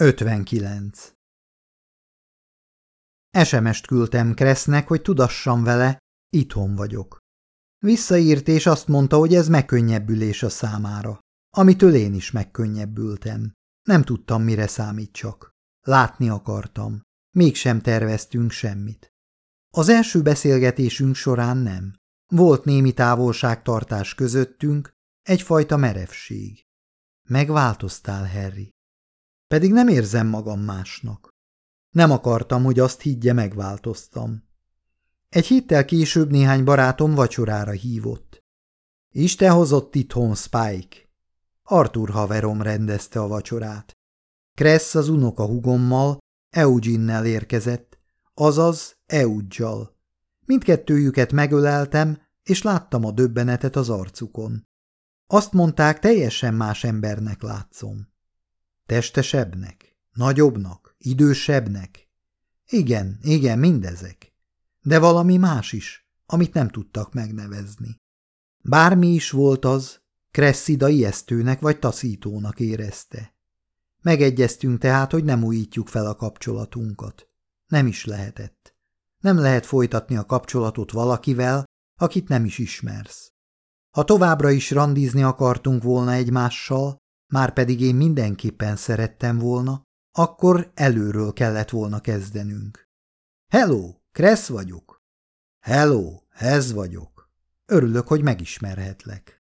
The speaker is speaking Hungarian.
59. SMS-t küldtem Kresznek, hogy tudassam vele, itthon vagyok. Visszaírt és azt mondta, hogy ez megkönnyebbülés a számára, amitől én is megkönnyebbültem. Nem tudtam, mire számítsak. Látni akartam. Mégsem terveztünk semmit. Az első beszélgetésünk során nem. Volt némi távolságtartás közöttünk, egyfajta merevség. Megváltoztál, Harry. Pedig nem érzem magam másnak. Nem akartam, hogy azt higgye, megváltoztam. Egy héttel később néhány barátom vacsorára hívott. Isten hozott itthon Spike. Arthur haverom rendezte a vacsorát. Kressz az unoka hugommal, Eugene-nel érkezett, azaz Eudzsal. Mindkettőjüket megöleltem, és láttam a döbbenetet az arcukon. Azt mondták, teljesen más embernek látszom. Testesebbnek, nagyobbnak, idősebbnek. Igen, igen, mindezek. De valami más is, amit nem tudtak megnevezni. Bármi is volt az, Kresszida ijesztőnek vagy taszítónak érezte. Megegyeztünk tehát, hogy nem újítjuk fel a kapcsolatunkat. Nem is lehetett. Nem lehet folytatni a kapcsolatot valakivel, akit nem is ismersz. Ha továbbra is randizni akartunk volna egymással, már pedig én mindenképpen szerettem volna, akkor előről kellett volna kezdenünk. Hello, Kressz vagyok. Hello, ez vagyok. Örülök, hogy megismerhetlek.